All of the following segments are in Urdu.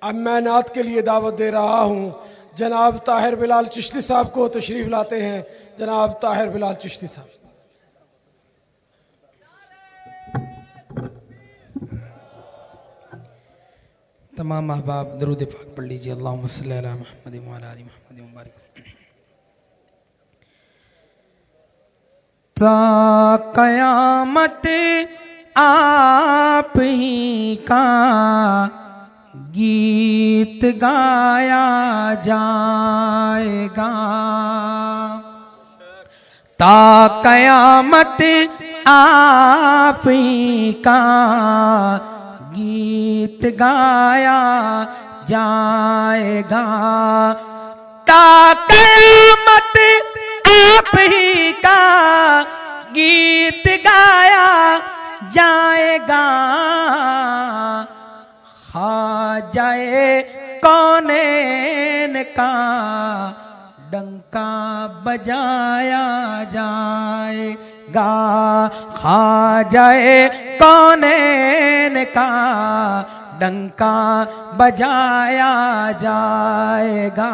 اب میں نعت کے لیے دعوت دے رہا ہوں۔ جناب طاہر بلال چشتی صاحب کو تشریف لاتے ہیں۔ جناب طاہر بلال چشتی صاحب۔ تمام احباب، درود پاک پڑھ لیجیے اللہم صلی اللہ محمد وعلی محمد مبارک تا قیامت آپ ہی کا گیت گایا جائے گا۔ تا قیامت آپ ہی کا گیت گایا جائے گا۔ تا قیامت آپ ہی کا گیت گایا جائے کون کا ڈنکا بجایا جائے گا؟ خا جائے کون کا ڈنکا بجایا جائے گا؟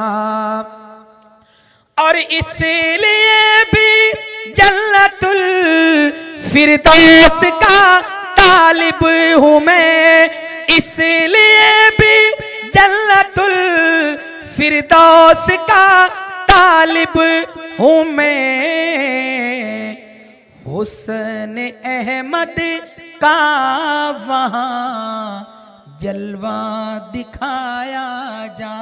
اور اس لیے بھی جنت الفردوس کا طالب ہوں میں، اس لیے بھی جنت الفردوس کا طالب ہوں میں۔ حسن احمد کا وہاں جلوہ دکھایا جا۔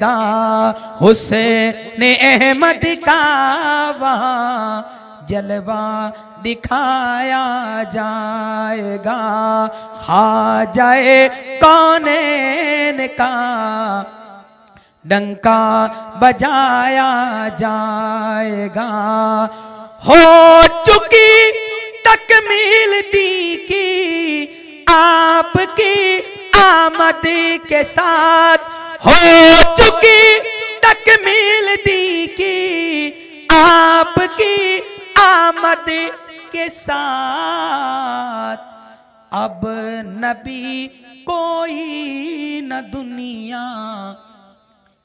گا حسین احمد کا وہاں جلوہ دکھایا جائے گا۔ خا جائے کون کا ڈنکا بجایا جائے گا۔ ہو چکی تکمیل دی کی آپ کی آمد کے ساتھ۔ ہو چکی تکمیل دی کی آپ کی آمد کے ساتھ اب نبی کوئی نہ دنیا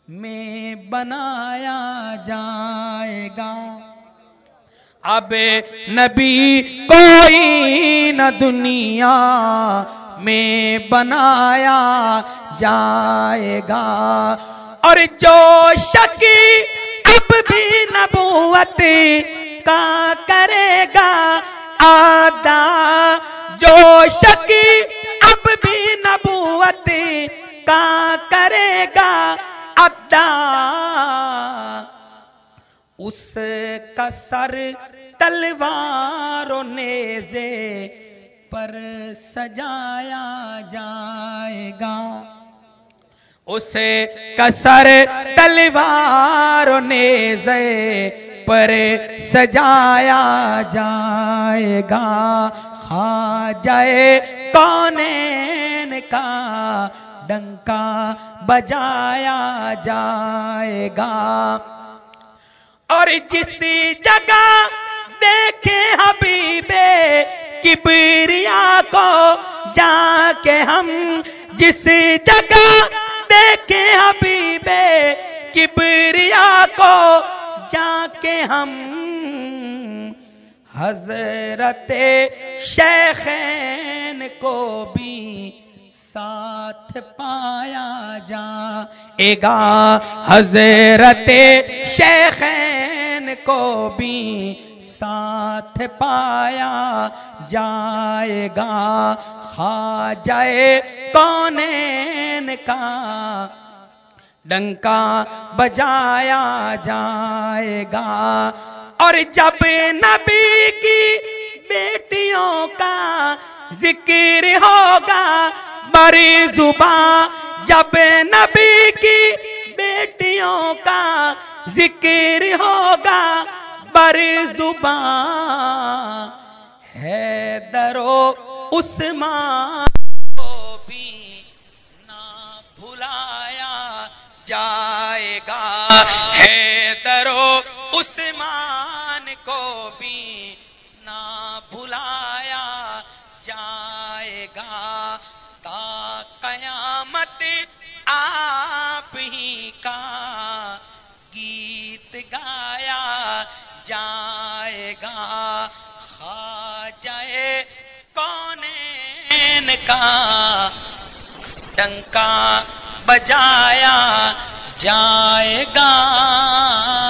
میں بنایا جائے گا۔ اب نبی کوئی نہ دنیا میں بنایا جائے گا۔ اور جو شکی اب بھی نبوت کا کرے گا آدھا۔ جو شکی اب بھی نبوت کا کرے گا ادا اس کا سر تلوار و نیزے پر سجایا جائے گا۔ اسے کسر تلوار و نیزے پر سجایا جائے گا۔ خا جائے کون کا ڈنکا بجایا جائے گا۔ اور جس جگہ دیکھے حبیبے کبریا کو جا کے ہم، جس جگہ دیکھے حبیبے کبریا کو جا کے ہم حضرت شیخین کو بھی ساتھ پایا جا گا۔ حضرت شیخین کو بھی ساتھ پایا جائے گا۔ خا جائے کون کا ڈنکا بجایا جائے گا۔ اور جب نبی کی بیٹیوں کا ذکر ہوگا، بری زباں جب نبی کی بیٹیوں کا ذکر ہوگا، بری زباں ہے درو عثمان۔ ہے درو عثمان کو بھی نہ بھلایا جائے گا تا قیامت آپ ہی کا گیت گایا جائے گا خواجہ کونین کا ڈنکا بجایا جائے گا۔